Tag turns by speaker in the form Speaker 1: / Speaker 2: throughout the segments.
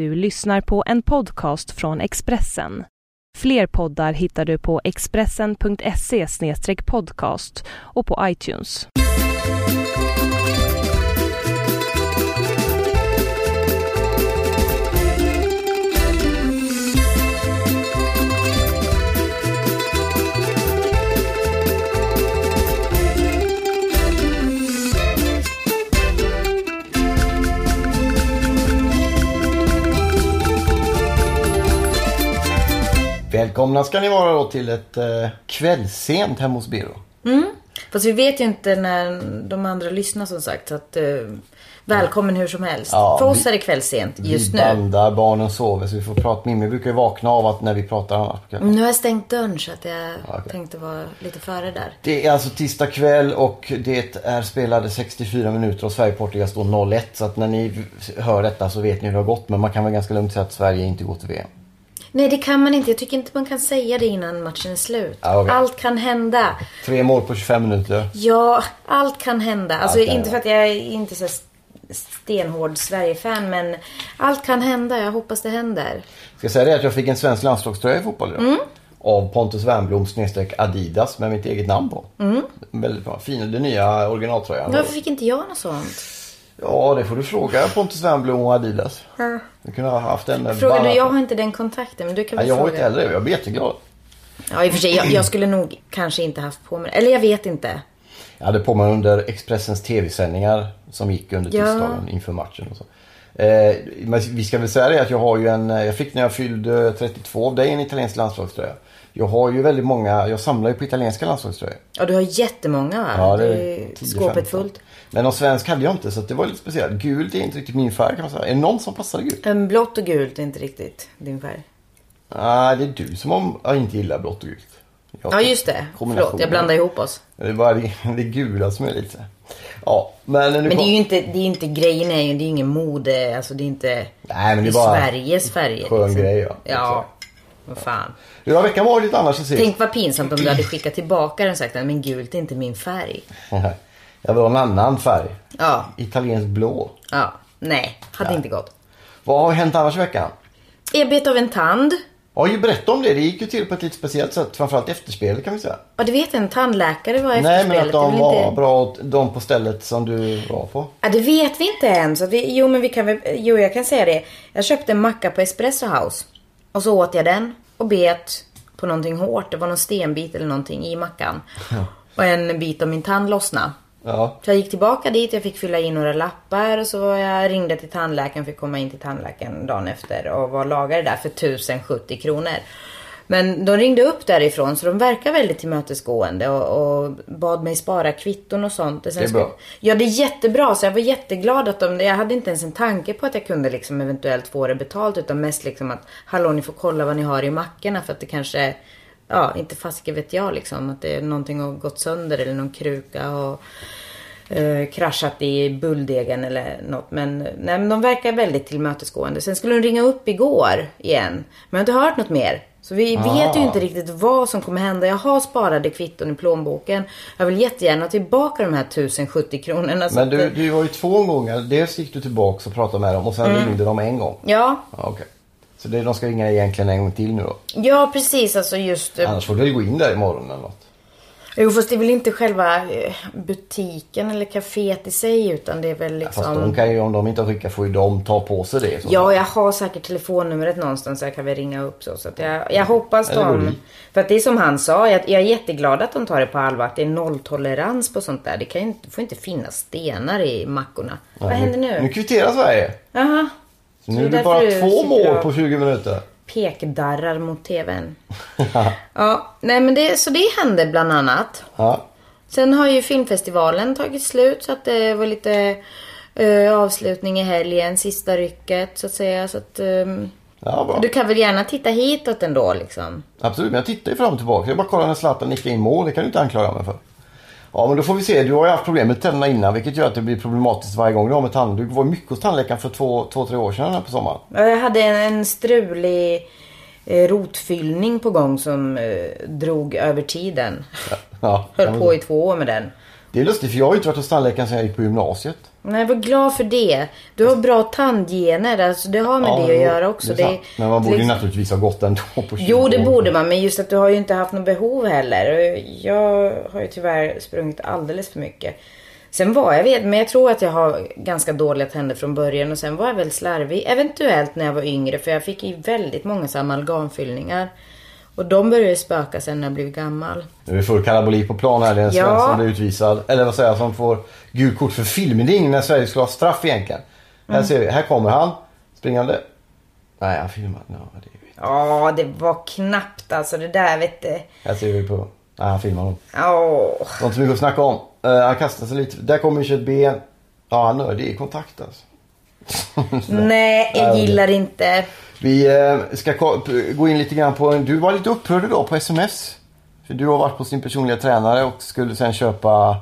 Speaker 1: Du lyssnar på en podcast från Expressen. Fler poddar hittar du på expressen.se podcast och på iTunes.
Speaker 2: Välkomna ska ni vara då till ett eh, kvällssent hemma hos Biro.
Speaker 3: Fast vi vet ju inte när de andra lyssnar som sagt. Så att, eh, välkommen hur som helst.
Speaker 2: Ja,
Speaker 3: För oss
Speaker 2: vi-
Speaker 3: är det kvällssent just
Speaker 2: vi
Speaker 3: nu.
Speaker 2: bandar, barnen sover så vi får prata. Mimmi brukar ju vakna av att när vi pratar annars. kvällen.
Speaker 3: Nu har jag stängt dörren så att jag
Speaker 2: okej.
Speaker 3: tänkte vara lite före där.
Speaker 2: Det är alltså tisdag kväll och det är spelade 64 minuter och Sverige-Portugal står 0-1. Så att när ni hör detta så vet ni hur det har gått. Men man kan väl ganska lugnt säga att Sverige inte går till VM.
Speaker 3: Nej det kan man inte. Jag tycker inte man kan säga det innan matchen är slut.
Speaker 2: Ja, okej.
Speaker 3: Allt kan hända.
Speaker 2: Tre mål på 25 minuter.
Speaker 3: Ja, allt kan hända. Alltså
Speaker 2: Allt kan
Speaker 3: inte för att jag är inte så stenhård Sverige-fan men allt kan hända. Jag hoppas det händer.
Speaker 2: Ska jag säga det att jag fick en svensk landslagströja i fotboll idag.
Speaker 3: Mm.
Speaker 2: Av Pontus Wernbloom snedstreck Adidas med mitt eget namn på. Väldigt bra. Fin, den nya originaltröjan.
Speaker 3: Varför fick inte jag något sånt?
Speaker 2: Ja, det får du fråga Pontus Wernbloom och Adidas. Du kunde ha haft en
Speaker 3: Frågar du? Jag har inte den kontakten men du kan
Speaker 2: Ja,
Speaker 3: väl
Speaker 2: jag har
Speaker 3: fråga.
Speaker 2: inte heller det. Jag blir jätteglad.
Speaker 3: Ja, i och för sig. Jag, jag skulle nog kanske inte haft på mig Eller jag vet inte.
Speaker 2: Jag hade på mig under Expressens tv-sändningar som gick under
Speaker 3: Ja.
Speaker 2: tisdagen inför matchen och så. Eh, men vi ska väl säga det att jag har ju en, eh, jag fick när jag fyllde 32 av dig en italiensk landslagströja. Jag har ju väldigt många, jag samlar ju på italienska landslagströjor.
Speaker 3: Ja, du har jättemånga va?
Speaker 2: Ja, det är
Speaker 3: Det är
Speaker 2: 10,
Speaker 3: skåpet
Speaker 2: 15.
Speaker 3: fullt.
Speaker 2: Men någon svensk hade jag inte så det var lite speciellt. Gult är inte riktigt min färg kan man säga. Är det någon som passade gult?
Speaker 3: En blått och gult är inte riktigt din färg.
Speaker 2: Nej, det är du som om, jag inte gillar blått och gult. Jag-
Speaker 3: Ja, just det. Förlåt, jag blandar ihop oss.
Speaker 2: Det är bara det, det gula som är lite... Ja, men
Speaker 3: Men det är ju inte, det är inte grejen är ju, det är ingen mode, alltså det är inte
Speaker 2: Nej, men det är
Speaker 3: det
Speaker 2: bara
Speaker 3: Sveriges färger.
Speaker 2: skön grej, ja.
Speaker 3: Ja, vad fan.
Speaker 2: Hur har veckan varit annars?
Speaker 3: Tänk vad pinsamt om du hade skickat tillbaka den och sagt men gult är inte min färg.
Speaker 2: Jag vill ha en annan färg.
Speaker 3: Ja,
Speaker 2: Italiensk blå.
Speaker 3: ja, nej, hade inte gått.
Speaker 2: Vad har hänt annars i veckan?
Speaker 3: Jag bet av en tand.
Speaker 2: Ja, ju berätta om det. Det gick ju till på ett lite speciellt sätt. Framförallt efterspelet kan vi säga.
Speaker 3: Ja, du vet en tandläkare var efter
Speaker 2: Nej, men att de var
Speaker 3: inte-
Speaker 2: bra, de på stället som du var på.
Speaker 3: Ja, det vet vi inte än. Så vi, jo, men vi kan väl, jo, jag kan säga det. Jag köpte en macka på Espresso House. Och så åt jag den och bet på någonting hårt. Det var någon stenbit eller någonting i mackan. Och en bit av min tand lossnade.
Speaker 2: Ja.
Speaker 3: Så jag gick tillbaka dit, jag fick fylla i några lappar och så jag ringde till tandläkaren, fick komma in till tandläkaren dagen efter och var lagare där för 1070 kronor. Men de ringde upp därifrån så de verkar väldigt tillmötesgående och, och bad mig spara kvitton och sånt. Och
Speaker 2: Det är
Speaker 3: skulle-
Speaker 2: bra.
Speaker 3: Ja, det är jättebra. Så jag var jätteglad att de... Jag hade inte ens en tanke på att jag kunde liksom eventuellt få det betalt. Utan mest liksom att, hallå ni får kolla vad ni har i mackorna för att det kanske... Ja, inte fasiken vet jag liksom. Att det är någonting har gått sönder eller någon kruka har eh, kraschat i bulldegen eller något. Men, nej, men de verkar väldigt tillmötesgående. Sen skulle de ringa upp igår igen. Men jag har inte hört något mer. Så vi vet ju
Speaker 2: Ah.
Speaker 3: inte riktigt vad som kommer hända. Jag har sparade kvitton i plånboken. Jag vill jättegärna tillbaka de här 1070 kronorna.
Speaker 2: Men du, du var ju två gånger. Dels gick du tillbaka och pratade med dem och sen
Speaker 3: Mm.
Speaker 2: ringde de en gång.
Speaker 3: Ja,
Speaker 2: Ja, okej. Så det, de ska ringa egentligen en gång till nu då.
Speaker 3: ja precis. Alltså just... eh,
Speaker 2: Annars får du gå in där imorgon eller något.
Speaker 3: Jo, fast det är väl inte själva eh, butiken eller kaféet i sig. Utan det är väl liksom...
Speaker 2: Fast de kan ju, om de inte har skickat får ju de ta på sig det. Så.
Speaker 3: Ja, jag har säkert telefonnumret någonstans så jag kan väl ringa upp så. så att jag, jag hoppas de... För att det är som han sa, jag, jag är jätteglad att de tar det på allvar. Att det är nolltolerans på sånt där. Det kan ju inte, får inte finnas stenar i mackorna. Vad händer nu?
Speaker 2: Nu kvitterar Sverige.
Speaker 3: Jaha.
Speaker 2: Så nu är
Speaker 3: det
Speaker 2: bara två mål på 20 minuter.
Speaker 3: Pekdarrar mot tvn. ja, nej men det, så det hände bland annat.
Speaker 2: Ja.
Speaker 3: Sen har ju filmfestivalen tagit slut så att det var lite eh, avslutning i helgen, sista rycket så att säga. Så att, ehm,
Speaker 2: Ja,
Speaker 3: du kan väl gärna titta hitåt ändå liksom.
Speaker 2: Absolut, men jag tittar ju fram och tillbaka. Jag bara kollar när Zlatan nickar in mål. Det kan du inte anklaga mig för. Ja, men då får vi se. Du har ju haft problem med tänderna innan, vilket gör att det blir problematiskt varje gång du har med tandduk. Du var mycket hos tandläkaren för två, två tre år sedan här på sommaren.
Speaker 3: Ja, Jag hade en, en strulig rotfyllning på gång som eh, drog över tiden.
Speaker 2: Ja,
Speaker 3: Höll
Speaker 2: ja,
Speaker 3: på i två år med den.
Speaker 2: Det är lustigt, för jag har ju inte varit hos tandläkaren sedan jag gick på gymnasiet.
Speaker 3: Nej, var glad för det. Du har bra tandgener. Alltså, det har med det att göra också.
Speaker 2: det sant. Men man borde ju
Speaker 3: liksom-
Speaker 2: naturligtvis ha gått ändå på 20
Speaker 3: Jo, det borde man. Men just att du har ju inte haft något behov heller. Jag har ju tyvärr sprungit alldeles för mycket. Sen var jag, vet, men jag tror att jag har ganska dåliga tänder från början och sen var jag väl slarvig. Eventuellt när jag var yngre för jag fick ju väldigt många så amalgamfyllningar. Och de började spöka sen när jag blev gammal.
Speaker 2: Nu är det full kalabalik på plan här. Det är en
Speaker 3: Ja.
Speaker 2: svensk som blir utvisad. Eller vad säger jag, som får gult kort för filmning när Sverige skulle ha straff egentligen.
Speaker 3: Mm.
Speaker 2: Här ser vi, här kommer han springande. Nej, han filmar. No, det.
Speaker 3: Ja, det var knappt alltså. Det där vet du.
Speaker 2: Här ser vi på... Nej, han filmar nog.
Speaker 3: Åh.
Speaker 2: Det var inte så mycket att snacka om. Uh, han kastar sig lite. Där kommer ju ett ben. Ja, han är det är kontakt alltså.
Speaker 3: Nej, jag gillar inte.
Speaker 2: Vi eh, ska gå in lite grann på... Du var lite upprörd idag på sms. För du har varit på sin personliga tränare och skulle sen köpa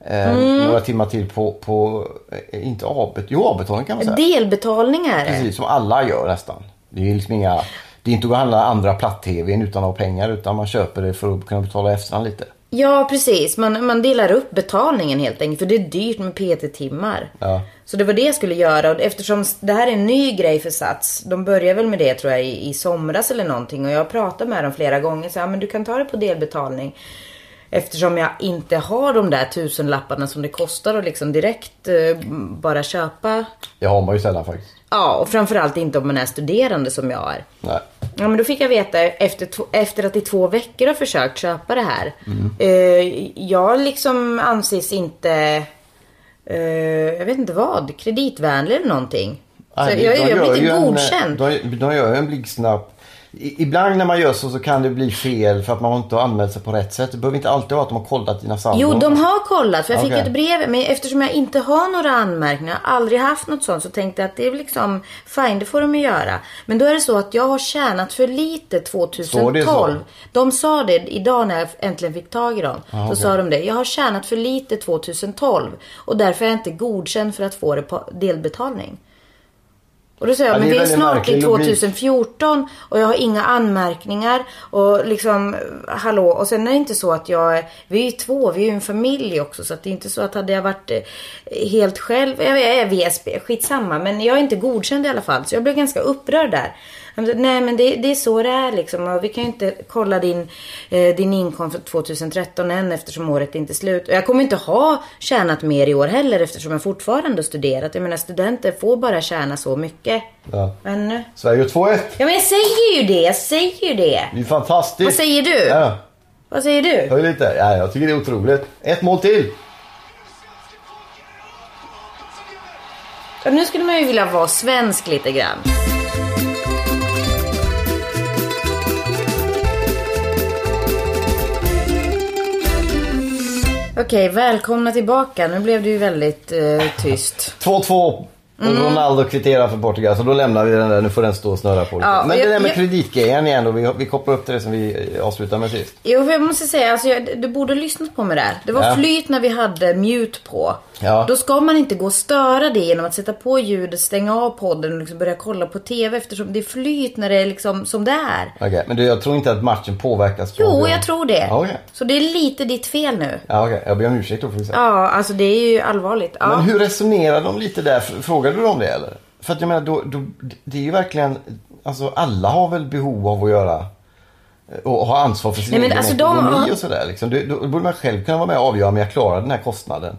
Speaker 2: eh,
Speaker 3: Mm.
Speaker 2: några timmar till på, på eh, inte avbet, jo avbetalning kan man säga.
Speaker 3: Delbetalningar.
Speaker 2: Precis, som alla gör nästan. Det är liksom inga... Det är inte att handla andra platt-tvn utan att ha pengar utan man köper det för att kunna betala efterhand lite.
Speaker 3: Ja, precis. Man, man delar upp betalningen helt enkelt. För det är dyrt med PT-timmar.
Speaker 2: Ja.
Speaker 3: Så det var det jag skulle göra. Och eftersom det här är en ny grej för Sats. De börjar väl med det tror jag i, i somras eller någonting. Och jag har pratat med dem flera gånger. Så ja, men du kan ta det på delbetalning. Eftersom jag inte har de där tusenlapparna som det kostar att liksom direkt eh, bara köpa.
Speaker 2: Det har man ju sällan faktiskt.
Speaker 3: Ja, och framförallt inte om man är studerande som jag är.
Speaker 2: Nej.
Speaker 3: Ja men då fick jag veta efter, efter att i två veckor har försökt köpa det här.
Speaker 2: Mm.
Speaker 3: Eh, jag liksom anses inte, eh, jag vet inte vad, kreditvänlig eller någonting. Så
Speaker 2: Nej,
Speaker 3: jag,
Speaker 2: de
Speaker 3: jag
Speaker 2: gör
Speaker 3: blir inte
Speaker 2: en,
Speaker 3: godkänd.
Speaker 2: De, de gör en blixtsnabb... Ibland när man gör så så kan det bli fel för att man inte har anmält sig på rätt sätt. Det behöver inte alltid vara att de har kollat dina saldon.
Speaker 3: Jo, de har kollat. För jag fick ett brev. Men eftersom jag inte har några anmärkningar, aldrig haft något sånt, så tänkte jag att det är liksom fine, det får de göra. Men då är det så att jag har tjänat för lite
Speaker 2: Står det
Speaker 3: 2012.
Speaker 2: så?
Speaker 3: De sa det idag när jag äntligen fick tag i dem.
Speaker 2: Ah,
Speaker 3: Då
Speaker 2: okej.
Speaker 3: sa de det. Jag har tjänat för lite 2012 och därför är jag inte godkänd för att få det på delbetalning. Och då säger jag,
Speaker 2: Ja, det
Speaker 3: men
Speaker 2: är
Speaker 3: vi är snart i
Speaker 2: logik.
Speaker 3: 2014 och jag har inga anmärkningar och liksom, hallå. Och sen är det inte så att jag, vi är ju två, vi är ju en familj också. Så att det är inte så att hade jag varit eh, helt själv, jag är VSB, skitsamma. Men jag är inte godkänd i alla fall. Så jag blev ganska upprörd där. Nej men det, det är så det är liksom. Och vi kan ju inte kolla din, eh, din inkomst för 2013 än eftersom året är inte är slut. Och jag kommer inte ha tjänat mer i år heller eftersom jag fortfarande har studerat. Jag menar studenter får bara tjäna så mycket.
Speaker 2: Ja.
Speaker 3: Men, eh,
Speaker 2: Sverige gör 2-1.
Speaker 3: ja men jag säger ju det, jag säger ju det.
Speaker 2: Det är fantastiskt.
Speaker 3: Vad säger du?
Speaker 2: Ja,
Speaker 3: Vad säger du?
Speaker 2: höj lite. Ja, jag tycker det är otroligt. Ett mål till.
Speaker 3: Ja, nu skulle man ju vilja vara svensk lite grann. Okej, välkomna tillbaka. Nu blev det ju väldigt eh, tyst.
Speaker 2: 2-2. Och Ronaldo kvitterar för Portugal. Så då lämnar vi den där. Nu får den stå och snurra på lite.
Speaker 3: Ja,
Speaker 2: Men det
Speaker 3: jag-
Speaker 2: där med
Speaker 3: jag-
Speaker 2: kreditgrejen igen då. Vi, vi kopplar upp till det som vi avslutade med sist.
Speaker 3: Jo, för jag måste säga, alltså, jag, du borde ha lyssnat på mig där. Det var
Speaker 2: Ja.
Speaker 3: flyt när vi hade mute på.
Speaker 2: Ja.
Speaker 3: Då ska man inte gå och störa det genom att sätta på ljudet, stänga av podden och liksom börja kolla på TV eftersom det är flyt när det är liksom som det är.
Speaker 2: Okej, men du, jag tror inte att matchen påverkas. på
Speaker 3: Jo,
Speaker 2: det.
Speaker 3: jag tror det.
Speaker 2: Ja, okej.
Speaker 3: Så det är lite ditt fel nu.
Speaker 2: Ja, okej. Jag ber om ursäkt då får vi säga.
Speaker 3: Ja, alltså det är ju allvarligt. Ja.
Speaker 2: Men hur resonerar de lite där? Frågade du dem det eller? För att jag menar, då, då, det är ju verkligen, alltså alla har väl behov av att göra eh, och ha ansvar för sin
Speaker 3: Nej, men
Speaker 2: egen
Speaker 3: alltså de-
Speaker 2: ekonomi och sådär. Liksom. Då, då borde man själv kunna vara med och avgöra om jag klarar den här kostnaden.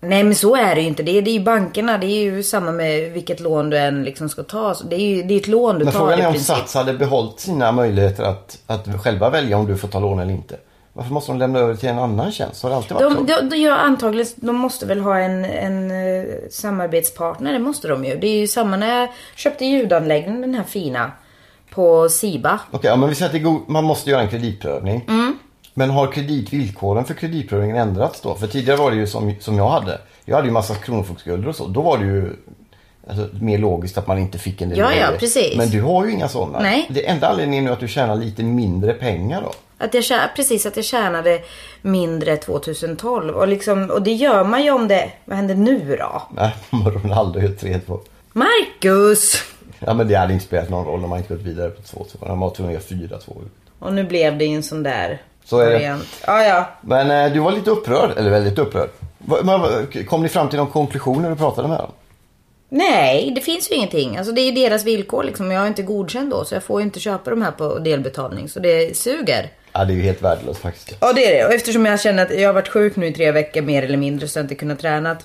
Speaker 3: Nej men så är det ju inte. Det är, det är ju bankerna. Det är ju samma med vilket lån du än liksom ska ta. Så Det är ju det är ett lån du
Speaker 2: Men
Speaker 3: tar
Speaker 2: frågan
Speaker 3: i
Speaker 2: är om. Sats hade behållit sina möjligheter att, att själva välja om du får ta lån eller inte. Varför måste de lämna över till en annan tjänst? Har det alltid varit
Speaker 3: De,
Speaker 2: så?
Speaker 3: de, de gör antagligen, de måste väl ha en, en eh, samarbetspartner, det måste de ju. Det är ju samma när jag köpte ljudanläggningen, den här fina, på Siba.
Speaker 2: Okej, ja, men vi säger att det god, man måste göra en kreditprövning.
Speaker 3: Mm.
Speaker 2: Men har kreditvillkoren för kreditprövningen ändrats då? För tidigare var det ju som, som jag hade. Jag hade ju massa kronofogdeskulder och så. Då var det ju alltså, mer logiskt att man inte fick en del
Speaker 3: Ja, ja, precis.
Speaker 2: Men du har ju inga sådana.
Speaker 3: Nej.
Speaker 2: Det enda anledningen är nu att du tjänar lite mindre pengar då.
Speaker 3: Att jag, tjä- precis, att jag tjänade mindre 2012. Och, liksom, och det gör man ju om det, vad händer nu då?
Speaker 2: Nej, Ronaldo är 3-2.
Speaker 3: Marcus!
Speaker 2: Ja men det hade inte spelat någon roll om man inte gått vidare på 2-2. Han var tvungen att göra 4-2.
Speaker 3: Och nu blev det ju en sån där
Speaker 2: Så är det.
Speaker 3: Ja, ja.
Speaker 2: Men eh, du var lite upprörd, eller väldigt upprörd. Kom ni fram till någon konklusion när du pratade med dem?
Speaker 3: Nej, det finns ju ingenting. Alltså det är ju deras villkor liksom. Jag är inte godkänd då så jag får ju inte köpa de här på delbetalning. Så det suger.
Speaker 2: Ja, det är ju helt värdelöst faktiskt.
Speaker 3: Ja det är det. Och eftersom jag känner att jag har varit sjuk nu i tre veckor mer eller mindre så jag inte kunnat träna.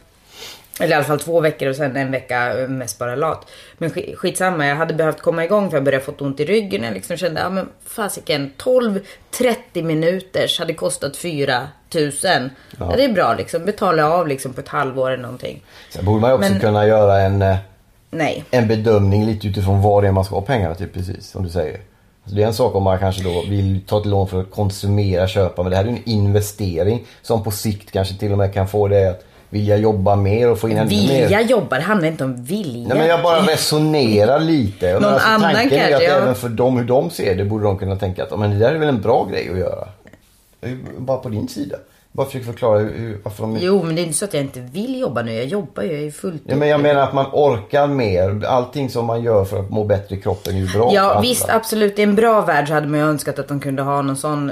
Speaker 3: Eller i alla fall två veckor och sen en vecka eh, mest bara lat. Men sk- skitsamma, jag hade behövt komma igång för jag började fått ont i ryggen. Jag liksom kände, ja men fasiken, 12-30 minuters hade kostat 4 000. Ja. det är bra liksom, betala av liksom på ett halvår eller någonting.
Speaker 2: Sen borde man ju också
Speaker 3: Men-
Speaker 2: kunna göra en, eh,
Speaker 3: Nej.
Speaker 2: en bedömning lite utifrån vad det är man ska ha pengarna till precis, som du säger. Alltså det är en sak om man kanske då vill ta ett lån för att konsumera, köpa, men det här är en investering som på sikt kanske till och med kan få dig att vilja jobba mer och få in ännu mer.
Speaker 3: Vilja jobba, det handlar inte om vilja.
Speaker 2: Nej men jag bara resonerar lite. Men
Speaker 3: Någon annan
Speaker 2: tanken är
Speaker 3: kanske,
Speaker 2: att
Speaker 3: ja.
Speaker 2: även för dem, hur de ser det, borde de kunna tänka att men det där är väl en bra grej att göra. Det är Bara på din sida. Bara försöker förklara hur, varför de...
Speaker 3: Jo, men det är inte så att jag inte vill jobba nu. Jag jobbar ju, jag är fullt
Speaker 2: Ja, men jag menar att man orkar mer. Allting som man gör för att må bättre i kroppen är ju bra
Speaker 3: Ja visst absolut, i en bra värld så hade man ju önskat att de kunde ha någon sån,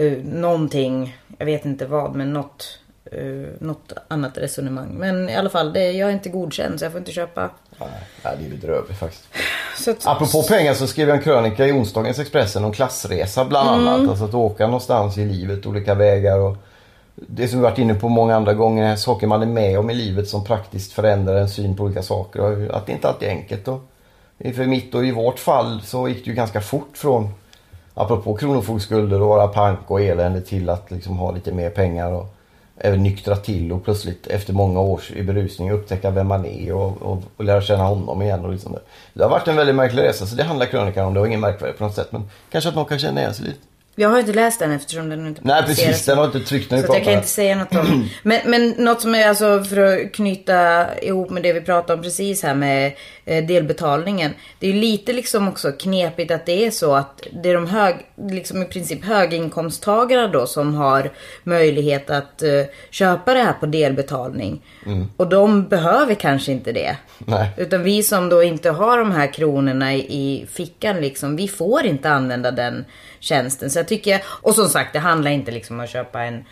Speaker 3: uh, någonting, jag vet inte vad, men något, uh, något annat resonemang. Men i alla fall, det, jag är inte godkänd så jag får inte köpa.
Speaker 2: Nej, nej, det är bedrövligt faktiskt.
Speaker 3: Så att,
Speaker 2: Apropå pengar så skrev jag en krönika i onsdagens Expressen om klassresa bland
Speaker 3: Mm.
Speaker 2: annat. Alltså att åka någonstans i livet, olika vägar och det som vi varit inne på många andra gånger, saker man är med om i livet som praktiskt förändrar en syn på olika saker. Och att det inte alltid är enkelt. Och för mitt och i vårt fall så gick det ju ganska fort från, apropå kronofogdskulder och vara pank och elände till att liksom ha lite mer pengar och även nyktra till och plötsligt efter många års i berusning upptäcka vem man är och, och, och lära känna honom igen. Och liksom det. det har varit en väldigt märklig resa så det handlar krönikan om. Det var ingen märkvärdigt på något sätt men kanske att någon kan känna igen sig lite
Speaker 3: jag har inte läst den eftersom den inte
Speaker 2: Nej precis, den har inte tryckt när vi
Speaker 3: Så jag kan inte säga något om. Men, men något som är alltså för att knyta ihop med det vi pratade om precis här med delbetalningen. Det är lite liksom också knepigt att det är så att det är de hög, liksom i princip höginkomsttagare då som har möjlighet att eh, köpa det här på delbetalning. Och de behöver kanske inte det.
Speaker 2: Nej.
Speaker 3: Utan vi som då inte har de här kronorna i, i fickan liksom, vi får inte använda den tjänsten. Så jag tycker, och som sagt det handlar inte liksom om att köpa en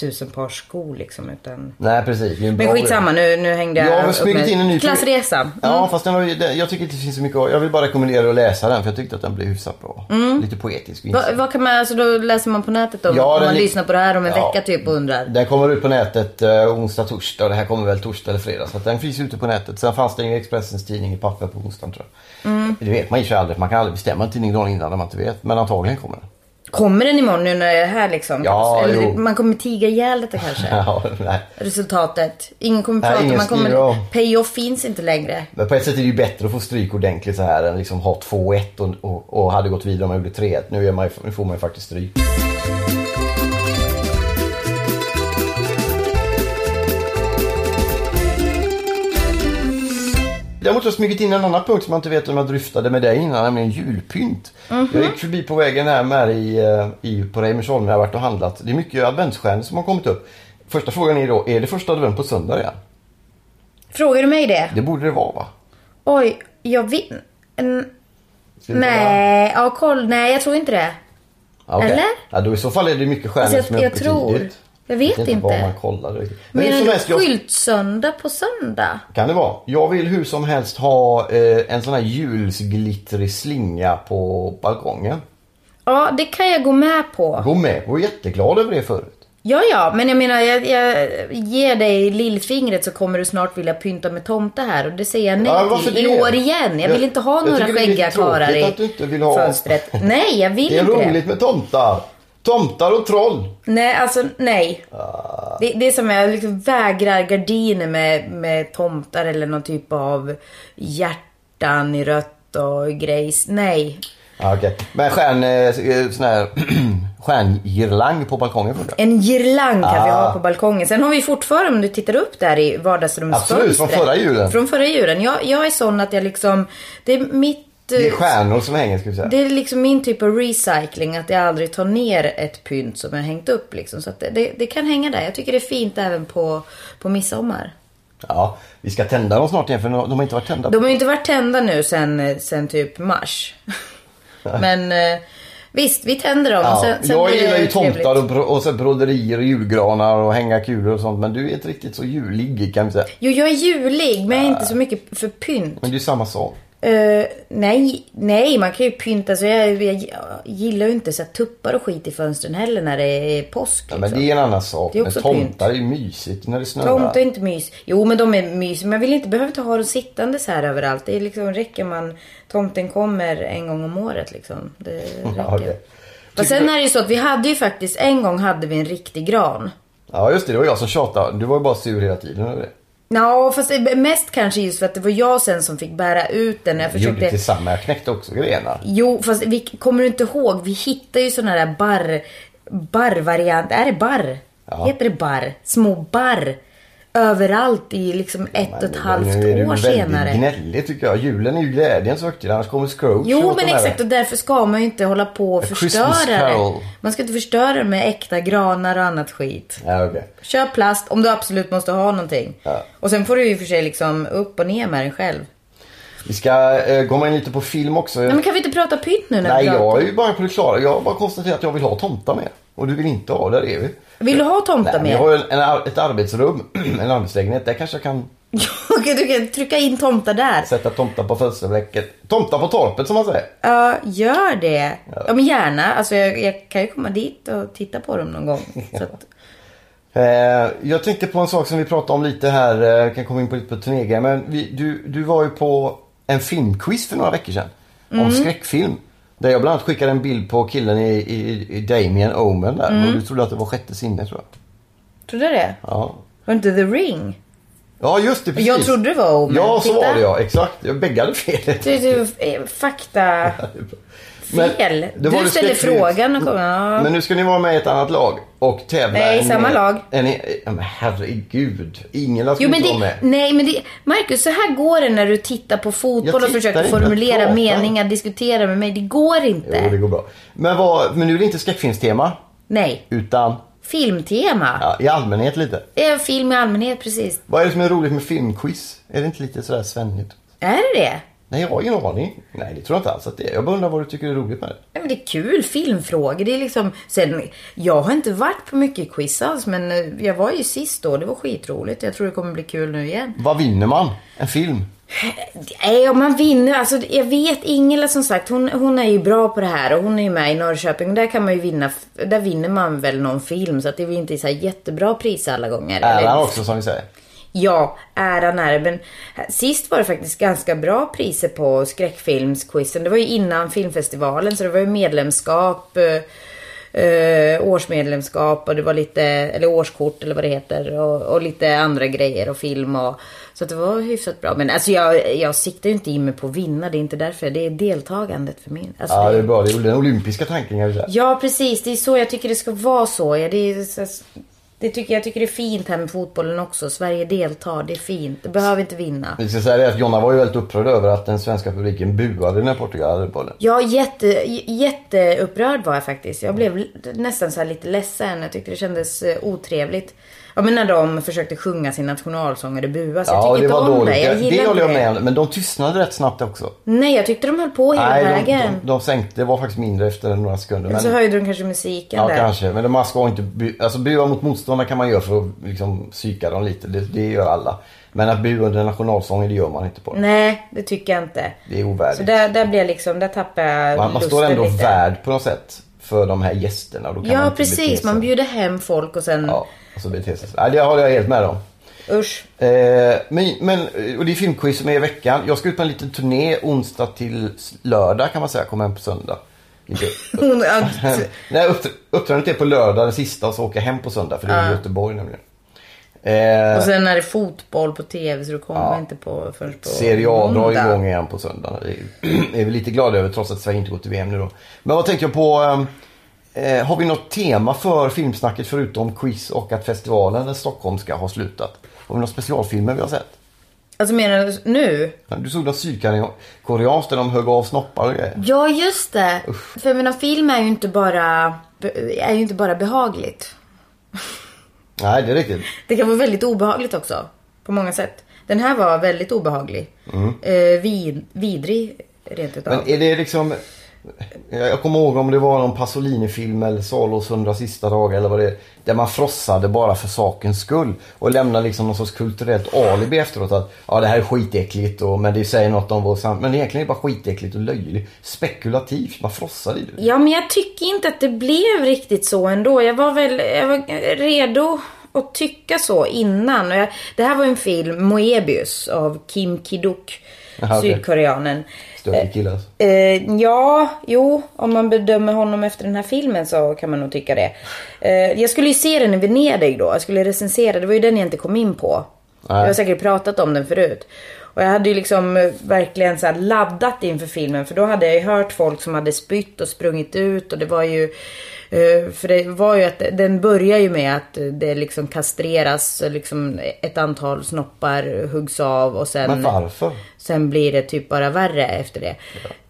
Speaker 3: tusen par skor liksom utan.
Speaker 2: Nej precis.
Speaker 3: Men
Speaker 2: bra
Speaker 3: skitsamma nu, nu hängde jag
Speaker 2: Jag har
Speaker 3: upp med-
Speaker 2: in en ny-
Speaker 3: Klassresa. Mm.
Speaker 2: Ja fast den den- jag tycker inte det finns så mycket Jag vill bara rekommendera att läsa den för jag tyckte att den blev hyfsat bra. Lite poetisk
Speaker 3: Va, vad kan man, alltså då läser man på nätet då?
Speaker 2: Ja,
Speaker 3: om
Speaker 2: den
Speaker 3: man lyssnar på det här om en
Speaker 2: Ja.
Speaker 3: vecka typ och undrar.
Speaker 2: Den kommer ut på nätet eh, onsdag, torsdag och det här kommer väl torsdag eller fredag. Så att den finns ute på nätet. Sen fanns det i Expressens tidning i papper på onsdagen tror jag.
Speaker 3: Mm.
Speaker 2: Det vet man ju aldrig. Man kan aldrig bestämma en tidning dagen innan när man inte vet. Men antagligen kommer den.
Speaker 3: Kommer den imorgon nu när jag är här liksom?
Speaker 2: Ja,
Speaker 3: Eller
Speaker 2: jo.
Speaker 3: man kommer tiga ihjäl detta kanske?
Speaker 2: Ja, nej.
Speaker 3: Resultatet. Ingen kommer
Speaker 2: Nej,
Speaker 3: prata,
Speaker 2: ingen
Speaker 3: man kommer...
Speaker 2: om.
Speaker 3: Payoff finns inte längre.
Speaker 2: Men på ett sätt är det ju bättre att få stryk ordentligt så här än liksom ha 2-1 och, och, och hade gått vidare om man gjorde 3-1. Nu, man, nu får man ju faktiskt stryk. Däremot har jag smugit in en annan punkt som jag inte vet om jag dryftade med dig innan, nämligen julpynt.
Speaker 3: Mhm.
Speaker 2: Jag gick förbi på vägen här med i, eh, i, på Reimersholm när jag varit och handlat. Det är mycket adventsstjärnor som har kommit upp. Första frågan är då, är det första advent på söndag igen?
Speaker 3: Frågar du mig det?
Speaker 2: Det borde det vara va?
Speaker 3: Oj, jag vet... Nej, ja koll. Nej, jag tror inte det.
Speaker 2: Okej.
Speaker 3: Eller?
Speaker 2: Ja, då i så fall är det mycket stjärnor
Speaker 3: Alltså, jag-
Speaker 2: som är
Speaker 3: jag
Speaker 2: uppe
Speaker 3: tror.
Speaker 2: tidigt.
Speaker 3: Jag vet
Speaker 2: inte.
Speaker 3: inte.
Speaker 2: vad man kollade riktigt. Men
Speaker 3: Menar du
Speaker 2: helst, jag,
Speaker 3: skyltsöndag på söndag?
Speaker 2: kan det vara. Jag vill hur som helst ha eh, en sån här julsglittrig slinga på balkongen.
Speaker 3: Ja, det kan jag gå med på.
Speaker 2: Gå med. Jag var jätteglad över det förut.
Speaker 3: Ja, ja, men jag menar, jag, jag ger dig lillfingret så kommer du snart vilja pynta med tomte här och det säger jag nej
Speaker 2: Ja,
Speaker 3: till i
Speaker 2: det?
Speaker 3: år igen. Jag vill
Speaker 2: Jag-
Speaker 3: inte ha
Speaker 2: jag
Speaker 3: några
Speaker 2: det
Speaker 3: skäggiga karlar i
Speaker 2: att du inte vill ha-
Speaker 3: fönstret. Nej, jag vill
Speaker 2: Det är
Speaker 3: inte det.
Speaker 2: roligt med tomtar. Tomtar och troll.
Speaker 3: Nej, alltså nej.
Speaker 2: Ah.
Speaker 3: Det, det är som jag liksom vägrar gardiner med, med tomtar eller någon typ av hjärtan i rött och grejs. Nej.
Speaker 2: Ja, okej. Men stjärn, eh, sån här stjärngirlang på balkongen funkar.
Speaker 3: En girlang kan vi
Speaker 2: Ah.
Speaker 3: ha på balkongen. Sen har vi fortfarande, om du tittar upp där i vardagsrumsfönstret.
Speaker 2: Absolut, från förra julen.
Speaker 3: Från förra julen. Jag, jag är sån att jag liksom, det är mitt...
Speaker 2: Det är
Speaker 3: eh,
Speaker 2: stjärnor som hänger ska vi säga.
Speaker 3: Det är liksom min typ av recycling, att jag aldrig tar ner ett pynt som jag hängt upp liksom. Så att det, det, det kan hänga där. Jag tycker det är fint även på, på midsommar.
Speaker 2: Ja, vi ska tända dem snart igen för de har inte varit tända.
Speaker 3: De har ju inte varit tända nu sen, sen typ mars. men, eh, Visst, vi tänder dem.
Speaker 2: Ja,
Speaker 3: sen, sen
Speaker 2: jag gillar ju tomtar och, och så broderier och julgranar och hänga kulor och sånt. Men du är inte riktigt så julig kan vi säga.
Speaker 3: Jo, jag är julig, men jag är inte så mycket för pynt.
Speaker 2: Men det är ju samma sak.
Speaker 3: Eh, nej, nej, man kan ju pynta. Så jag, jag gillar ju inte så tuppar och skit i fönstren heller när det är påsk.
Speaker 2: Ja,
Speaker 3: Liksom.
Speaker 2: men det är en annan sak.
Speaker 3: Det är
Speaker 2: Men
Speaker 3: också
Speaker 2: tomtar är ju mysigt när det snöar.
Speaker 3: Tomtar är inte mys. Jo, men de är mys. Men jag vill inte behöva ha dem sittande så här överallt. Det är liksom, räcker man... Tomten kommer en gång om året liksom. Det räcker.
Speaker 2: Ja.
Speaker 3: Fast sen är det ju så att vi hade ju faktiskt, en gång hade vi en riktig gran.
Speaker 2: Ja just det, det var jag som tjatade. Du var ju bara sur hela tiden över det.
Speaker 3: Ja, fast mest kanske just för att det var jag sen som fick bära ut den. Jag
Speaker 2: Vi gjorde
Speaker 3: försökte...
Speaker 2: tillsammans, jag knäckte också grenar.
Speaker 3: Jo, fast vi kommer du inte ihåg? Vi hittade ju såna där barr... Barrvariant. Är det barr?
Speaker 2: Ja.
Speaker 3: Heter det barr? Små barr. Överallt i liksom ett och ett halvt
Speaker 2: nu är du
Speaker 3: år
Speaker 2: väldigt
Speaker 3: senare.
Speaker 2: gnällig tycker jag. Julen är ju glädjens högtid, annars kommer Scrooge
Speaker 3: Jo, men exakt. Och därför ska man ju inte hålla på och
Speaker 2: A
Speaker 3: förstöra det. Man ska inte förstöra det med äkta granar och annat skit.
Speaker 2: Ja, okej.
Speaker 3: Köp plast om du absolut måste ha någonting.
Speaker 2: Ja.
Speaker 3: Och sen får du ju för sig liksom upp och ner med den själv.
Speaker 2: Vi ska eh, komma in lite på film också.
Speaker 3: Nej, men kan vi inte prata pynt nu när
Speaker 2: Nej,
Speaker 3: vi pratar?
Speaker 2: jag är ju bara på det klara. Jag har bara konstaterat att jag vill ha tomtar med. Och du vill inte ha, där är vi.
Speaker 3: Vill du ha tomtar med?
Speaker 2: jag har ju en, en, ett arbetsrum, en arbetslägenhet. Där kanske jag kan
Speaker 3: du kan trycka in tomtar där.
Speaker 2: sätta tomtar på fönsterblecket. Tomtar på torpet som man säger.
Speaker 3: Ja, gör det. Ja, men gärna. Alltså, jag, jag kan ju komma dit och titta på dem någon gång. Så att,
Speaker 2: Eh, jag tänkte på en sak som vi pratade om lite här. Eh, jag kan komma in på lite på turnégrejer. Men vi, du, du var ju på en filmquiz för några veckor sedan.
Speaker 3: Mm.
Speaker 2: Om skräckfilm. Där jag bland annat skickade en bild på killen i, i, i Damien Omen där.
Speaker 3: Mm.
Speaker 2: Och du trodde att det var sjätte sinne tror jag.
Speaker 3: trodde du det?
Speaker 2: Ja.
Speaker 3: Var inte The Ring?
Speaker 2: Ja just det, precis.
Speaker 3: Jag trodde det var Omen.
Speaker 2: Ja så
Speaker 3: Titta.
Speaker 2: var det ja, exakt. Jag bäggade fel.
Speaker 3: Du, du, eh, fakta... Fel. Du ställde frågan och kom... Ja.
Speaker 2: Men nu ska ni vara med i ett annat lag och tävla.
Speaker 3: Nej, samma lag.
Speaker 2: Är ni, ja, men herregud. Ingen ska
Speaker 3: Jo, men
Speaker 2: inte vara med.
Speaker 3: nej, men det, Marcus, så här går det när du tittar på fotboll och försöker
Speaker 2: inte,
Speaker 3: formulera meningar, diskutera med mig. Det går inte.
Speaker 2: Jo, det går bra. Men, vad, men nu är det inte skräckfilmstema.
Speaker 3: Nej.
Speaker 2: Utan
Speaker 3: Filmtema.
Speaker 2: ja, i allmänhet lite.
Speaker 3: Är film i allmänhet, precis.
Speaker 2: Vad är det som är roligt med filmquiz? Är det inte lite sådär svennigt?
Speaker 3: Är det det?
Speaker 2: Nej, jag har ingen aning. Nej, det tror jag inte alls att det är. Jag bara undrar vad du tycker är roligt med det.
Speaker 3: Ja, men det är kul, filmfrågor. Det är liksom, sen, jag har inte varit på mycket quiz alls, men eh, jag var ju sist då. Det var skitroligt. Jag tror det kommer bli kul nu igen.
Speaker 2: Vad vinner man? En film?
Speaker 3: Nej, om man vinner. Alltså, jag vet Ingela som sagt, hon, hon är ju bra på det här och hon är ju med i Norrköping. Där kan man ju vinna, där vinner man väl någon film. Så att det är väl inte så jättebra priser alla gånger.
Speaker 2: Äran också som vi säger.
Speaker 3: Ja, äran är. Men sist var det faktiskt ganska bra priser på skräckfilmsquizen. Det var ju innan filmfestivalen så det var ju medlemskap, eh, eh, årsmedlemskap och det var lite, eller årskort eller vad det heter. Och, och lite andra grejer och film och så det var hyfsat bra. Men alltså jag, jag siktar ju inte in mig på att vinna. Det är inte därför. Det är deltagandet för min. Alltså,
Speaker 2: Ja,
Speaker 3: det-
Speaker 2: det är bra. Det är den olympiska tanken kan vi säga.
Speaker 3: Ja, precis. Det är så jag tycker det ska vara så. Ja, det, är, så- det tycker, jag tycker det är fint här med fotbollen också. Sverige deltar. Det är fint. Det behöver inte vinna.
Speaker 2: Vi ska säga det att Jonna var ju väldigt upprörd över att den svenska publiken buade när Portugal hade bollen.
Speaker 3: Ja, jätte, jätteupprörd var jag faktiskt. Jag blev nästan så här lite ledsen. Jag tyckte det kändes eh, otrevligt. Ja, men när de försökte sjunga sin nationalsång och det buas. jag
Speaker 2: Ja,
Speaker 3: tycker
Speaker 2: det
Speaker 3: inte om
Speaker 2: dåligt.
Speaker 3: det. Jag
Speaker 2: det håller jag med om. Men de tystnade rätt snabbt också.
Speaker 3: Nej, jag tyckte de höll på hela
Speaker 2: Nej, de,
Speaker 3: vägen.
Speaker 2: de, de sänkte. Det var faktiskt mindre efter några sekunder.
Speaker 3: Men så höjde de kanske musiken
Speaker 2: Ja,
Speaker 3: där.
Speaker 2: kanske. Men man ska inte bu- alltså, bua mot motståndare kan man göra för att liksom, psyka dem lite. Det, det gör alla. Men att bua under nationalsången, det gör man inte på.
Speaker 3: Nej, det tycker jag inte.
Speaker 2: Det är ovärdigt.
Speaker 3: Så där, där blir jag liksom, där tappar jag
Speaker 2: man, man står ändå
Speaker 3: lite.
Speaker 2: värd på något sätt för de här gästerna.
Speaker 3: Ja, precis. Man bjuder hem folk och sen...
Speaker 2: Ja, och så beter sig så. Nej, det håller jag helt med om.
Speaker 3: Usch.
Speaker 2: Eh, men, men, och det är filmquiz som är i veckan. Jag ska ut på en liten turné onsdag till lördag kan man säga. Kommer hem på söndag.
Speaker 3: Hon, ja,
Speaker 2: Nej, upptr- uppträdandet är på lördag den sista och så åker jag hem på söndag för det är i Göteborg nämligen. Eh,
Speaker 3: och sen är det fotboll på tv så du kommer
Speaker 2: Ja.
Speaker 3: inte på förrän på
Speaker 2: Serie A drar igång igen på söndag. Det är, är vi lite glada över trots att Sverige inte går till VM nu då. Men vad tänkte jag på? Eh, har vi något tema för filmsnacket förutom quiz och att festivalen i Stockholm ska ha slutat? Har vi några specialfilmer vi har sett?
Speaker 3: Alltså menar du nu?
Speaker 2: Du såg något sydkoreanskt där de högg av snoppar och grejer.
Speaker 3: Ja, just det. För jag menar, film är ju inte bara, är ju inte bara behagligt.
Speaker 2: Nej, det är riktigt.
Speaker 3: Det kan vara väldigt obehagligt också. På många sätt. Den här var väldigt obehaglig. Eh, vid, vidrig rent utav.
Speaker 2: Mm. Men är det liksom... Jag kommer ihåg om det var någon Pasolini-film eller Salos hundra sista dagar eller vad det är. Där man frossade bara för sakens skull. Och lämnade liksom någon sorts kulturellt alibi efteråt. Att ja det här är skitäckligt och, men det säger något om vår sam... Men egentligen är det bara skitäckligt och löjligt. Spekulativt. Man frossar i det.
Speaker 3: Ja, men jag tycker inte att det blev riktigt så ändå. Jag var väl jag var redo att tycka så innan. Jag, det här var en film, Moebius, av Kim Ki-duk,
Speaker 2: okej.
Speaker 3: sydkoreanen.
Speaker 2: Större killar. alltså.
Speaker 3: Eh, ja, jo, om man bedömer honom efter den här filmen så kan man nog tycka det. Eh, jag skulle ju se den i Venedig då. Jag skulle recensera. Det var ju den jag inte kom in på.
Speaker 2: Nej.
Speaker 3: Jag har säkert pratat om den förut. Och jag hade ju liksom eh, verkligen så laddat inför filmen. För då hade jag ju hört folk som hade spytt och sprungit ut. Och det var ju... eh, För det var ju att den börjar ju med att det liksom kastreras. Liksom ett antal snoppar huggs av och sen...
Speaker 2: Men varför?
Speaker 3: Sen blir det typ bara värre efter det.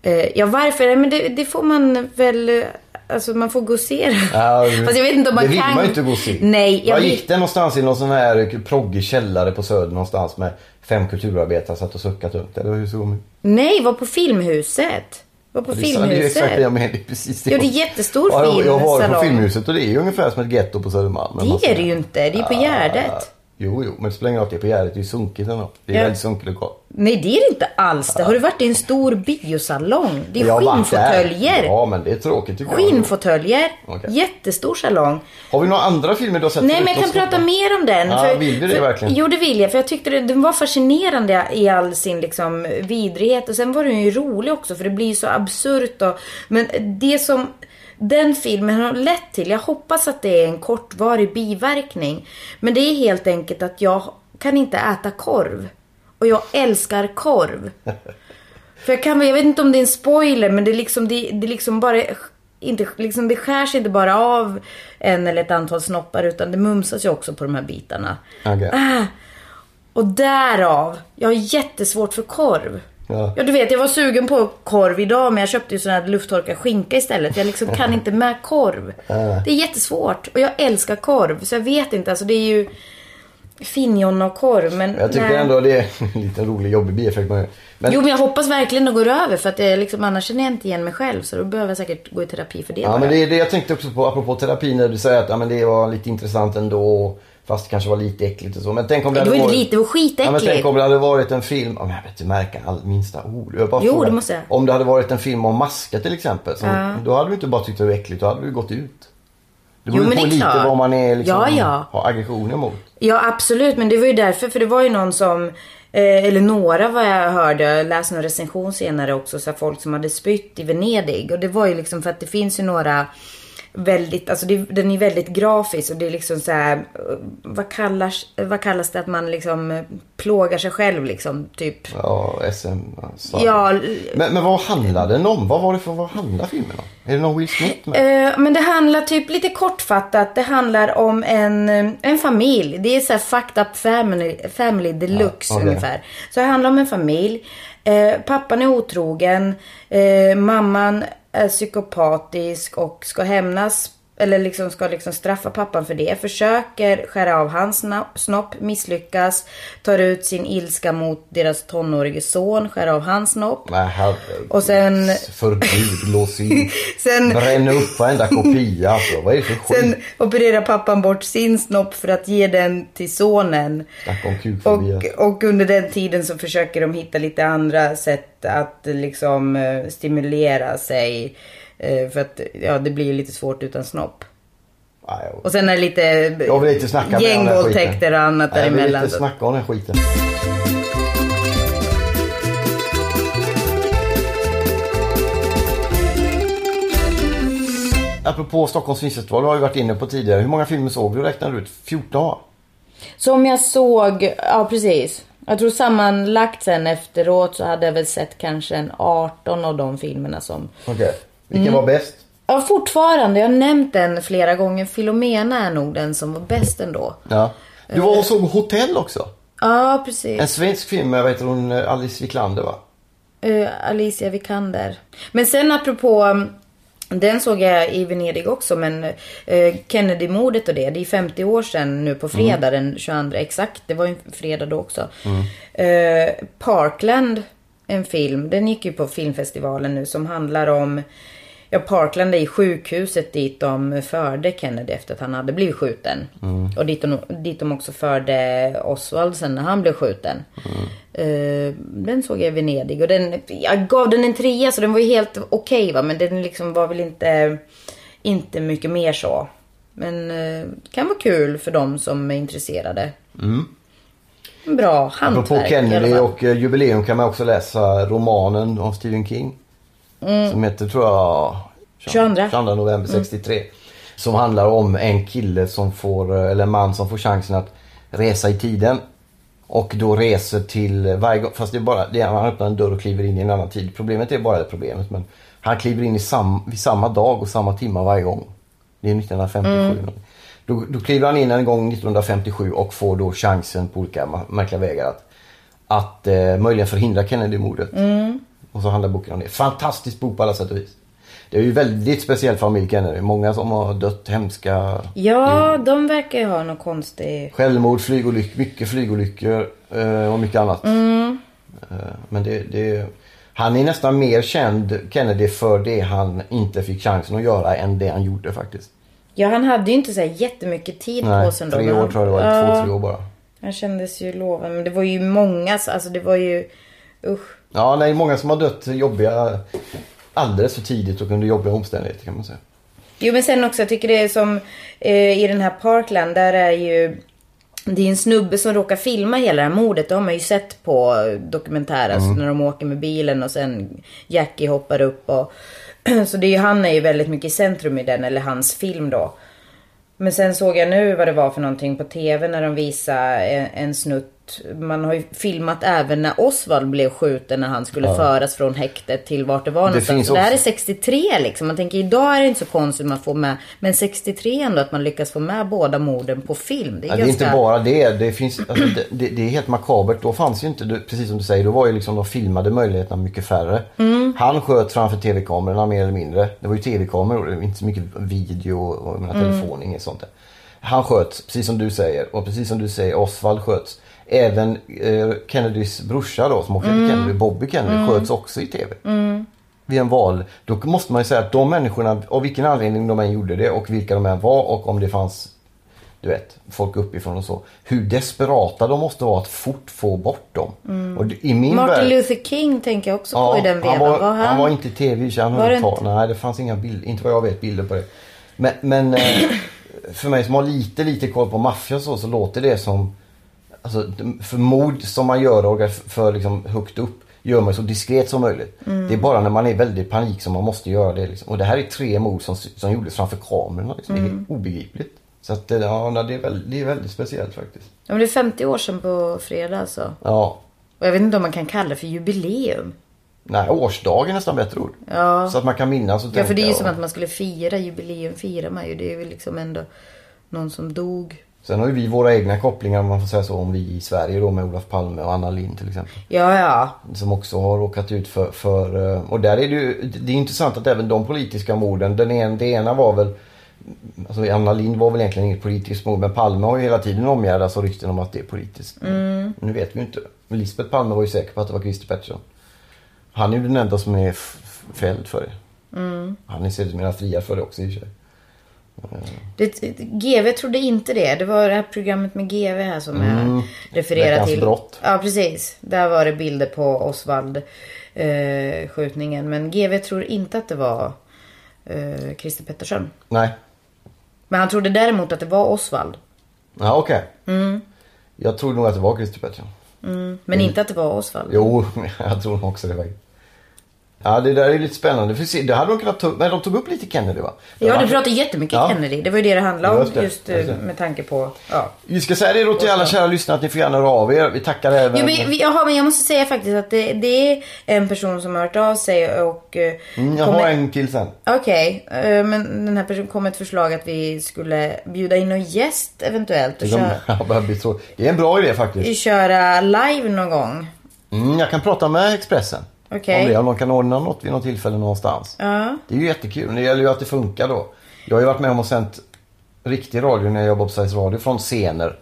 Speaker 3: Ja, ja varför? Men det, det får man väl... Alltså man får det.
Speaker 2: Ja,
Speaker 3: Fast jag vet inte om man
Speaker 2: det vill
Speaker 3: kan...
Speaker 2: man ju inte se.
Speaker 3: Nej, jag
Speaker 2: Var
Speaker 3: vill...
Speaker 2: gick det någonstans i någon sån här proggig källare på Söder någonstans med fem kulturarbetare satt och suckat upp Eller hur såg?
Speaker 3: Nej, var på Filmhuset. Var på
Speaker 2: Det är ju exakt det jag
Speaker 3: Filmhuset.
Speaker 2: menar. Det är precis det.
Speaker 3: Ja, det är jättestor
Speaker 2: ja, jag- Jag har varit på. Filmhuset och det är ju ungefär som ett getto på Södermalm.
Speaker 3: Det är det ju inte. Det är på Gärdet.
Speaker 2: Jo, jo, men det spelar roll att det är på Gärdet. Det är ju sunkigt ändå. Det är
Speaker 3: Ja.
Speaker 2: väldigt sunkig lokal.
Speaker 3: Nej, det är det inte alls. Det. Har du varit i en stor biosalong? Det är skinnfåtöljer.
Speaker 2: Ja, men det är tråkigt tycker jag.
Speaker 3: Skinnfåtöljer.
Speaker 2: Okej.
Speaker 3: Jättestor salong.
Speaker 2: Har vi några andra filmer du har sett?
Speaker 3: Nej, men jag kan prata mer om den.
Speaker 2: Ja, vill du det
Speaker 3: för,
Speaker 2: verkligen?
Speaker 3: Jo, det vill jag. För jag tyckte det, den var fascinerande i all sin liksom, vidrighet. Och sen var den ju rolig också, för det blir så absurt. Och, men det som den filmen har lett till, jag hoppas att det är en kortvarig biverkning. Men det är helt enkelt att jag kan inte äta korv. Och jag älskar korv. För jag kan jag vet inte om det är en spoiler, men det är liksom, det, det liksom bara inte, liksom det skärs inte bara av en eller ett antal snoppar utan det mumsas ju också på de här bitarna.
Speaker 2: Okej.
Speaker 3: Ah, och därav, jag har jättesvårt för korv.
Speaker 2: Ja.
Speaker 3: Ja du vet, jag var sugen på korv idag men jag köpte ju sån här lufttorkad skinka istället. Jag liksom kan inte med korv. Det är jättesvårt. Och jag älskar korv. Så jag vet inte, alltså det är ju finjonna och korv men...
Speaker 2: Jag tycker
Speaker 3: nej.
Speaker 2: ändå det är en liten rolig jobbig bieffekt. Men,
Speaker 3: Jo men jag hoppas verkligen det går över för att det är liksom, annars känner jag inte igen mig själv. Så då behöver jag säkert gå i terapi för det
Speaker 2: Ja
Speaker 3: bara.
Speaker 2: men det är det jag tänkte också på apropå terapi när du säger att ja, men det var lite intressant ändå. Fast det kanske var lite äckligt och så. Men tänk om det,
Speaker 3: det var inte
Speaker 2: varit...
Speaker 3: lite, det var
Speaker 2: Ja, men
Speaker 3: skitäckligt.
Speaker 2: tänk om det hade varit en film, om jag vet inte märka all minsta ord. Jag bara
Speaker 3: Jo,
Speaker 2: frågar.
Speaker 3: det måste jag.
Speaker 2: Om det hade varit en film om maskar till exempel. Som,
Speaker 3: Ja.
Speaker 2: Då hade du inte bara tyckt det var äckligt, då hade du gått ut. Det
Speaker 3: Jo,
Speaker 2: beror
Speaker 3: men
Speaker 2: på
Speaker 3: det är
Speaker 2: lite
Speaker 3: klart.
Speaker 2: vad man är liksom,
Speaker 3: Ja, ja.
Speaker 2: har aggressioner mot.
Speaker 3: Ja absolut, men det var ju därför. För det var ju någon som, eh, eller några vad jag hörde, jag läste någon recension senare också, så folk som hade spytt i Venedig. Och det var ju liksom för att det finns ju några väldigt, alltså det, den är väldigt grafisk och det är liksom så här, vad kallas, vad kallas det att man liksom plågar sig själv liksom, typ.
Speaker 2: Ja, SM. Så.
Speaker 3: Ja,
Speaker 2: Men, men vad handlade den om? Vad var det för, vad handlar filmen om? Är det någon Will Smith med?
Speaker 3: Eh, men det handlar typ lite kortfattat. Det handlar om en, en familj. Det är så här fucked up family, family deluxe
Speaker 2: Ja, okej.
Speaker 3: ungefär. Så det handlar om en familj. Eh, pappan är otrogen. Eh, mamman är psykopatisk och ska hämnas. Eller liksom ska liksom straffa pappan för det. Försöker skära av hans snopp, misslyckas. Tar ut sin ilska mot deras tonårige son, skär av hans snopp.
Speaker 2: Nej, herregud.
Speaker 3: Och sen-
Speaker 2: Förbud, lås in.
Speaker 3: Sen-
Speaker 2: Bränna upp varenda kopia alltså. Vad är det för skit?
Speaker 3: Sen opererar pappan bort sin snopp för att ge den till sonen. Och, och under den tiden så försöker de hitta lite andra sätt att liksom eh, stimulera sig. Eh, för att ja, det blir lite svårt utan snopp.
Speaker 2: Nej, jag-
Speaker 3: Och sen är det lite
Speaker 2: Jag vill inte snacka
Speaker 3: gängvåldtäkter och annat
Speaker 2: Nej, Jag vill
Speaker 3: däremellan.
Speaker 2: inte snacka om den skiten. Apropå Stockholms filmfestival, du har ju varit inne på tidigare. Hur många filmer såg du? Räknade du ut? 14 va?
Speaker 3: Som jag såg, ja precis. Jag tror sammanlagt sen efteråt så hade jag väl sett kanske en 18 av de filmerna som
Speaker 2: Okej. Vilken
Speaker 3: Mm.
Speaker 2: var bäst?
Speaker 3: Ja, fortfarande. Jag har nämnt den flera gånger. Filomena är nog den som var bäst ändå.
Speaker 2: Ja. Du var och såg Hotell också.
Speaker 3: Ja, precis.
Speaker 2: En svensk film med, vad heter hon, Alice Wiklander va?
Speaker 3: Eh, Alicia Vikander. Men sen apropå, um, den såg jag i Venedig också, men uh, Kennedy-mordet och det, det är 50 år sedan nu på fredag den 22 exakt. Det var ju fredag då också. Eh, Parkland en film. Den gick ju på filmfestivalen nu som handlar om Ja, Parkland är i sjukhuset dit de förde Kennedy efter att han hade blivit skjuten. Och dit de, dit de också förde Oswald sen när han blev skjuten. Eh, den såg jag i Venedig och den, jag gav den en trea så den var ju helt okej va. Men den liksom var väl inte, inte mycket mer så. Men eh, kan vara kul för de som är intresserade. Bra hantverk
Speaker 2: Apropå Kennedy och eh, jubileum kan man också läsa romanen av Stephen King. Som heter, tror jag,
Speaker 3: 22.
Speaker 2: 22 november 63. Som handlar om en kille som får, eller en man som får chansen att resa i tiden. Och då reser till varje gång, fast det är bara, det är, han öppnar en dörr och kliver in i en annan tid. Problemet är bara det problemet men han kliver in i sam, vid samma dag och samma timma varje gång. Det är 1957. Då, då kliver han in en gång 1957 och får då chansen på olika märkliga vägar att, att eh, möjligen förhindra Kennedy-mordet. Och så handlar boken om det. Fantastisk bok på alla sätt och vis. Det är ju väldigt speciell familj Kennedy. Många som har dött hemska
Speaker 3: Ja, de verkar ju ha någon konstig...
Speaker 2: självmord, flygolyckor, mycket flygolyckor eh, och mycket annat.
Speaker 3: Mm.
Speaker 2: Eh, men det, det, han är nästan mer känd, Kennedy, för det han inte fick chansen att göra än det han gjorde faktiskt.
Speaker 3: Ja, han hade ju inte så här jättemycket tid på
Speaker 2: Nej,
Speaker 3: sig ändå.
Speaker 2: tre år tror jag det var.
Speaker 3: Ja,
Speaker 2: Två, tre år bara.
Speaker 3: Han kändes ju lovande. Men det var ju många, alltså det var ju... Usch.
Speaker 2: Ja, nej, många som har dött jobbiga alldeles för tidigt och under jobbiga omständigheter kan man säga.
Speaker 3: Jo men sen också, jag tycker det är som eh, i den här Parkland, där är ju... Det är en snubbe som råkar filma hela det här mordet. Det har man ju sett på dokumentärer. Alltså när de åker med bilen och sen Jackie hoppar upp och... Så det är ju, han är ju väldigt mycket i centrum i den, eller hans film då. Men sen såg jag nu vad det var för någonting på TV när de visade en, en snutt. Man har ju filmat även när Oswald blev skjuten när han skulle föras från häktet till vart det var någonstans.
Speaker 2: finns
Speaker 3: Så det här är
Speaker 2: också-
Speaker 3: 63 liksom. Man tänker idag är det inte så konstigt att man får med. Men 63 ändå att man lyckas få med båda morden på film. Det är
Speaker 2: Ja, det är inte bara det. Det, finns, alltså, det, det, det är helt makabert. Då fanns ju inte, precis som du säger, då var ju liksom de filmade möjligheterna mycket färre. Han sköt framför tv-kamerorna mer eller mindre. Det var ju tv-kameror, det inte så mycket video och menar, telefon, inget sånt där. Han sköt, precis som du säger. Och precis som du säger, Oswald sköts. Även eh, Kennedys brorsa då, som också heter Kennedy, Bobby Kennedy, sköts också i tv. Vid en val. Då måste man ju säga att de människorna, av vilken anledning de än gjorde det och vilka de än var och om det fanns du vet, folk uppifrån och så. Hur desperata de måste vara att fort få bort dem. Och det- i min
Speaker 3: Martin
Speaker 2: värld,
Speaker 3: Luther King tänker jag också på i den vevan.
Speaker 2: han, var,
Speaker 3: Var
Speaker 2: han... var inte tv så han
Speaker 3: Var inte?
Speaker 2: Nej, det fanns inga bilder, inte vad jag vet, bilder på det. Men, men eh, för mig som har lite, lite koll på maffia och så, så låter det som Alltså för mord som man gör för liksom högt upp gör man så diskret som möjligt.
Speaker 3: Mm.
Speaker 2: Det är bara när man är väldigt panik som man måste göra det. Liksom. Och det här är tre mord som, som gjordes framför kamerorna. Liksom. Det är
Speaker 3: Mm.
Speaker 2: obegripligt. Så att, det- ja, det, är väldigt, det är väldigt speciellt faktiskt.
Speaker 3: Ja, men det är 50 år sedan på fredag alltså.
Speaker 2: Ja.
Speaker 3: Och jag vet inte om man kan kalla det för jubileum.
Speaker 2: Nej, årsdag är nästan bättre ord.
Speaker 3: Ja.
Speaker 2: Så att man kan minnas och
Speaker 3: Ja, för det är ju
Speaker 2: tänka
Speaker 3: som
Speaker 2: och-
Speaker 3: att man skulle fira jubileum, firar man ju. Det är ju liksom ändå någon som dog.
Speaker 2: Sen har ju vi våra egna kopplingar om man får säga så om vi i Sverige då med Olof Palme och Anna Lindh till exempel.
Speaker 3: Ja, ja.
Speaker 2: Som också har råkat ut för, för eh, och där är det ju, det är intressant att även de politiska morden, den en, det ena var väl Alltså Anna Lindh var väl egentligen inget politiskt mord men Palme har ju hela tiden omgärdats av rykten om att det är politiskt.
Speaker 3: Mm.
Speaker 2: Nu vet vi ju inte. Men Lisbeth Palme var ju säker på att det var Christer Pettersson. Han är ju den enda som är fälld för det.
Speaker 3: Mm.
Speaker 2: Han är sedermera friad för det också i och för sig.
Speaker 3: Det, GV trodde inte det. Det var det här programmet med GV här som jag refererar till.
Speaker 2: brott.
Speaker 3: Ja, precis. Där var det bilder på Osvald eh, skjutningen. Men GV tror inte att det var eh, Christer Pettersson.
Speaker 2: Nej.
Speaker 3: Men han trodde däremot att det var Osvald.
Speaker 2: Ja okej. Jag tror nog att det var Christer Pettersson.
Speaker 3: Mm. Men inte att det var Osvald.
Speaker 2: Jo, jag tror nog också det faktiskt. Ja, det där är lite spännande. För se, det hade de kunnat ta upp, men de tog upp lite Kennedy va?
Speaker 3: Ja, du pratade jättemycket
Speaker 2: Ja.
Speaker 3: Kennedy. Det var ju det det handlade om.
Speaker 2: Just
Speaker 3: Just, eh, med tanke på... Ja.
Speaker 2: Vi ska säga det då till alla kära lyssnare att ni får gärna höra av er. Vi tackar även...
Speaker 3: Jo, men, vi- jaha, men jag måste säga faktiskt att det, det är en person som har hört av sig och... eh,
Speaker 2: Mm, jag
Speaker 3: kommer-
Speaker 2: har en till sen.
Speaker 3: Okej, eh, men den här personen kom med ett förslag att vi skulle bjuda in någon gäst eventuellt och
Speaker 2: Det, kommer,
Speaker 3: köra,
Speaker 2: det är en bra idé faktiskt.
Speaker 3: köra live någon gång.
Speaker 2: Mm, jag kan prata med Expressen.
Speaker 3: Okej.
Speaker 2: Om det, om de kan ordna något vid något tillfälle någonstans.
Speaker 3: Ja.
Speaker 2: Det är ju jättekul. Det gäller ju att det funkar då. Jag har ju varit med om och sänt riktig radio när jag jobbade på Sveriges Radio från scener.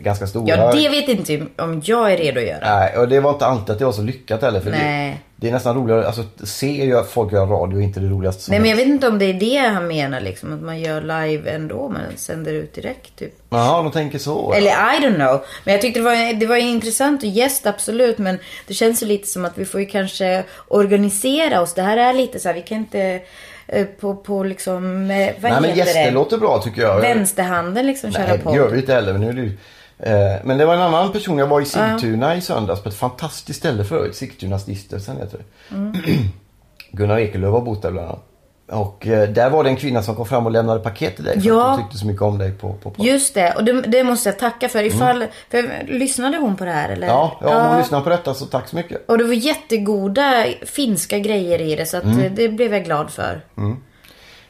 Speaker 2: Ganska stora.
Speaker 3: Ja, det vet inte om jag är redo att göra.
Speaker 2: Nej, och det var inte alltid att det var så lyckat heller. För
Speaker 3: Nej.
Speaker 2: Det, det är nästan roligare, alltså se ju att folk gör radio är inte det roligaste som
Speaker 3: Nej men jag vet inte om det är det han menar liksom. Att man gör live ändå. Man sänder ut direkt typ.
Speaker 2: Jaha, de tänker så.
Speaker 3: Eller I don't know. Men jag tyckte det var, det var intressant och gäst absolut. Men det känns ju lite som att vi får ju kanske organisera oss. Det här är lite så här, vi kan inte på, på liksom, eh, vad
Speaker 2: Nej men gäster
Speaker 3: det?
Speaker 2: låter bra tycker jag.
Speaker 3: Vänsterhanden liksom köra
Speaker 2: Nej,
Speaker 3: på.
Speaker 2: det gör vi inte heller. Men, nu är det eh, men det var en annan person. Jag var i Sigtuna i söndags på ett fantastiskt ställe förut. Sigtuna stiftelsen heter det.
Speaker 3: Mm.
Speaker 2: Gunnar Ekelöf har bott där bland annat. Och eh, där var det en kvinna som kom fram och lämnade paket till dig. För
Speaker 3: Ja.
Speaker 2: att hon tyckte så mycket om dig på, på, på.
Speaker 3: Just det, och det, det måste jag tacka för. Ifall, för, lyssnade hon på det här eller?
Speaker 2: Ja, ja, om hon lyssnar på detta så tack så mycket.
Speaker 3: Och det var jättegoda finska grejer i det så att
Speaker 2: Mm.
Speaker 3: eh, det blev jag glad för.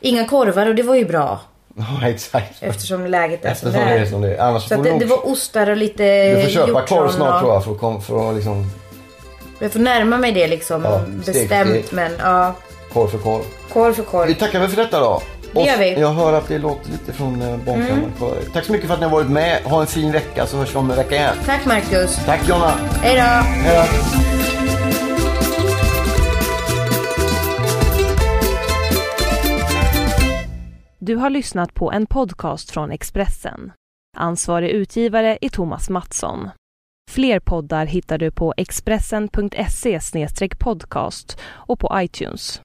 Speaker 3: Inga korvar och det var ju bra.
Speaker 2: Ja, exakt.
Speaker 3: Eftersom läget är
Speaker 2: Eftersom
Speaker 3: som
Speaker 2: det är som det är. Annars
Speaker 3: Så
Speaker 2: får
Speaker 3: det,
Speaker 2: nog...
Speaker 3: det var ostar och lite
Speaker 2: Du får köpa korv snart
Speaker 3: och-
Speaker 2: tror jag för att, kom, för att liksom
Speaker 3: Jag får närma mig det liksom
Speaker 2: Ja,
Speaker 3: bestämt men ja.
Speaker 2: korv för korv.
Speaker 3: Korv för korv.
Speaker 2: Vi tackar väl för detta då.
Speaker 3: Det gör vi.
Speaker 2: Jag hör att det låter lite från eh, barnkammaren. Tack så mycket för att ni har varit med. Ha en fin vecka så hörs vi om en vecka igen.
Speaker 3: Tack Marcus.
Speaker 2: Tack Jonna.
Speaker 3: Hej då.
Speaker 2: Hej då.
Speaker 1: Du har lyssnat på en podcast från Expressen. Ansvarig utgivare är Thomas Mattsson. Fler poddar hittar du på expressen.se podcast och på iTunes.